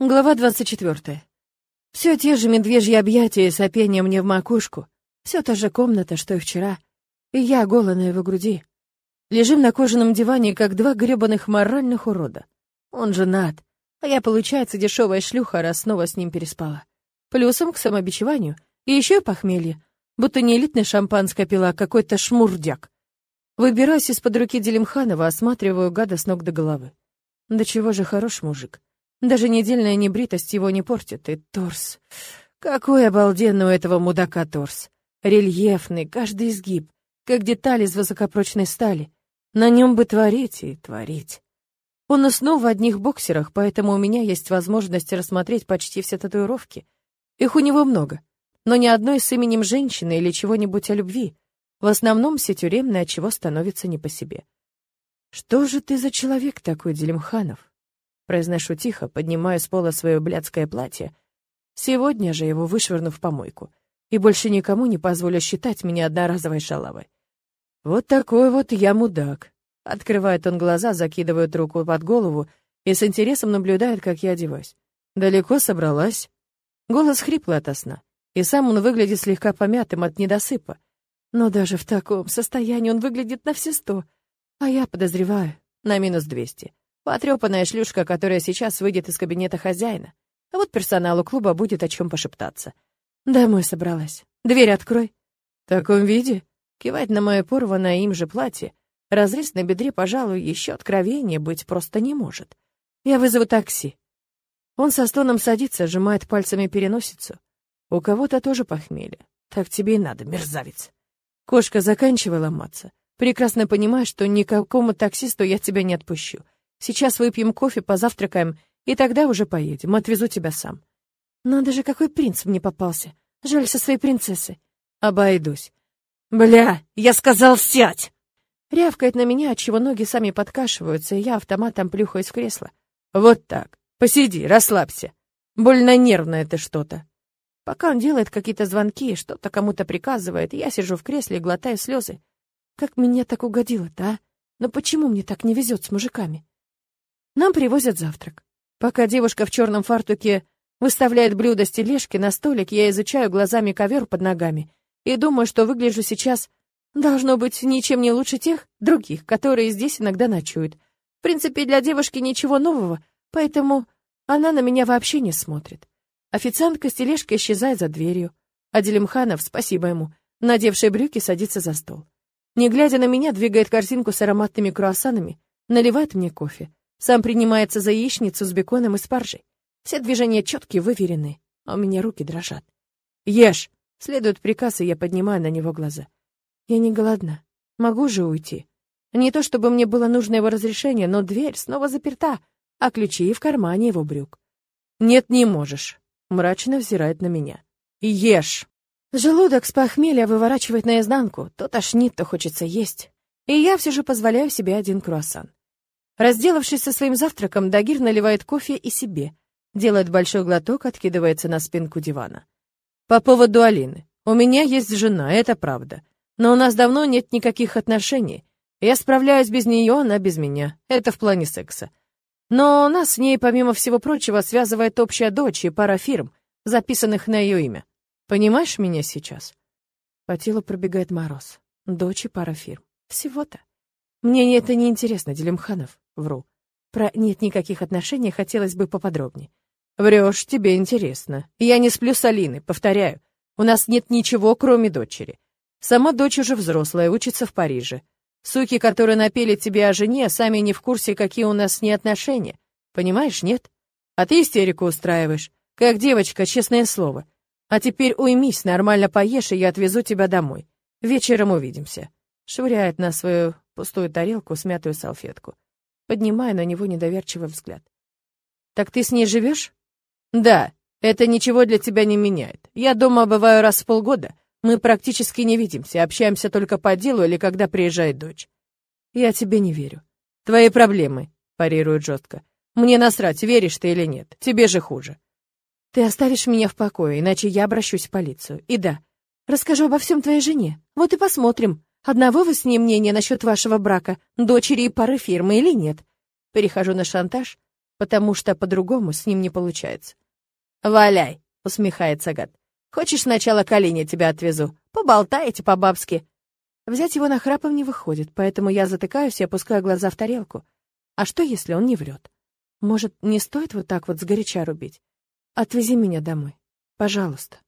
Глава 24. Все те же медвежьи объятия и сопение мне в макушку. Все та же комната, что и вчера. И я голая на его груди. Лежим на кожаном диване, как два гребаных моральных урода. Он женат, а я, получается, дешевая шлюха, раз снова с ним переспала. Плюсом к самобичеванию. И еще похмелье. Будто не элитное шампанское пила, а какой-то шмурдяк. Выбираюсь из-под руки Делимханова, осматриваю гада с ног до головы. Да чего же хорош мужик. Даже недельная небритость его не портит. И торс. Какой обалденный у этого мудака торс. Рельефный, каждый изгиб, как деталь из высокопрочной стали. На нем бы творить и творить. Он уснул в одних боксерах, поэтому у меня есть возможность рассмотреть почти все татуировки. Их у него много, но ни одной с именем женщины или чего-нибудь о любви. В основном все тюремные, от чего становится не по себе. «Что же ты за человек такой, Делимханов?» Произношу тихо, поднимая с пола свое блядское платье, сегодня же его вышвырнув в помойку, и больше никому не позволю считать меня одноразовой шалавой. Вот такой вот я мудак. Открывает он глаза, закидывает руку под голову и с интересом наблюдает, как я одеваюсь. Далеко собралась. Голос хриплый ото сна, и сам он выглядит слегка помятым от недосыпа. Но даже в таком состоянии он выглядит на все сто, а я подозреваю, на минус двести. Потрепанная шлюшка, которая сейчас выйдет из кабинета хозяина. А вот персоналу клуба будет о чем пошептаться. Домой собралась. Дверь открой. В таком виде? Кивать на мое порванное им же платье. Разрез на бедре, пожалуй, еще откровеннее быть просто не может. Я вызову такси. Он со стоном садится, сжимает пальцами переносицу. У кого-то тоже похмелье. Так тебе и надо, мерзавец. Кошка, заканчивай ломаться. Прекрасно понимаешь, что никакому таксисту я тебя не отпущу. Сейчас выпьем кофе, позавтракаем, и тогда уже поедем. Отвезу тебя сам. Надо же, какой принц мне попался. Жаль со своей принцессы. Обойдусь. Бля, я сказал сядь! Рявкает на меня, отчего ноги сами подкашиваются, и я автоматом плюхаюсь в кресло. Вот так. Посиди, расслабься. Больно нервное ты что-то. Пока он делает какие-то звонки, что-то кому-то приказывает, я сижу в кресле и глотаю слезы. Как меня так угодило-то, а? Но почему мне так не везет с мужиками? Нам привозят завтрак. Пока девушка в черном фартуке выставляет блюдо с тележки на столик, я изучаю глазами ковер под ногами и думаю, что выгляжу сейчас, должно быть, ничем не лучше тех других, которые здесь иногда ночуют. В принципе, для девушки ничего нового, поэтому она на меня вообще не смотрит. Официантка с тележкой исчезает за дверью, а Делимханов, спасибо ему, надевший брюки, садится за стол. Не глядя на меня, двигает корзинку с ароматными круассанами, наливает мне кофе. Сам принимается за яичницу с беконом и спаржей. Все движения четкие, выверены, а у меня руки дрожат. «Ешь!» — следует приказ, и я поднимаю на него глаза. «Я не голодна. Могу же уйти. Не то чтобы мне было нужно его разрешение, но дверь снова заперта, а ключи в кармане его брюк. «Нет, не можешь», — мрачно взирает на меня. «Ешь!» Желудок с похмелья выворачивает наизнанку, то тошнит, то хочется есть. И я все же позволяю себе один круассан. Разделавшись со своим завтраком, Дагир наливает кофе и себе. Делает большой глоток, откидывается на спинку дивана. По поводу Алины. У меня есть жена, это правда. Но у нас давно нет никаких отношений. Я справляюсь без нее, она без меня. Это в плане секса. Но нас с ней, помимо всего прочего, связывает общая дочь и пара фирм, записанных на ее имя. Понимаешь меня сейчас? По телу пробегает мороз. Дочь и пара фирм. Всего-то. Мне это не интересно, Делимханов. Вру. Про нет никаких отношений хотелось бы поподробнее. Врешь, тебе интересно. Я не сплю с Алиной, повторяю. У нас нет ничего, кроме дочери. Сама дочь уже взрослая, учится в Париже. Суки, которые напели тебе о жене, сами не в курсе, какие у нас с ней отношения. Понимаешь, нет? А ты истерику устраиваешь. Как девочка, честное слово. А теперь уймись, нормально поешь, и я отвезу тебя домой. Вечером увидимся. Швыряет на свою пустую тарелку смятую салфетку поднимая на него недоверчивый взгляд. «Так ты с ней живешь?» «Да, это ничего для тебя не меняет. Я дома бываю раз в полгода. Мы практически не видимся, общаемся только по делу или когда приезжает дочь». «Я тебе не верю». «Твои проблемы», — парирует жестко. «Мне насрать, веришь ты или нет. Тебе же хуже». «Ты оставишь меня в покое, иначе я обращусь в полицию. И да, расскажу обо всем твоей жене. Вот и посмотрим, Одного вы с ней мнения насчет вашего брака, дочери и пары фирмы или нет? Перехожу на шантаж. потому что по-другому с ним не получается. «Валяй!» — усмехается гад. «Хочешь сначала к Алине тебя отвезу? Поболтаете по-бабски». Взять его на храпом не выходит, поэтому я затыкаюсь и опускаю глаза в тарелку. А что, если он не врет? Может, не стоит вот так вот сгоряча рубить? Отвези меня домой. Пожалуйста.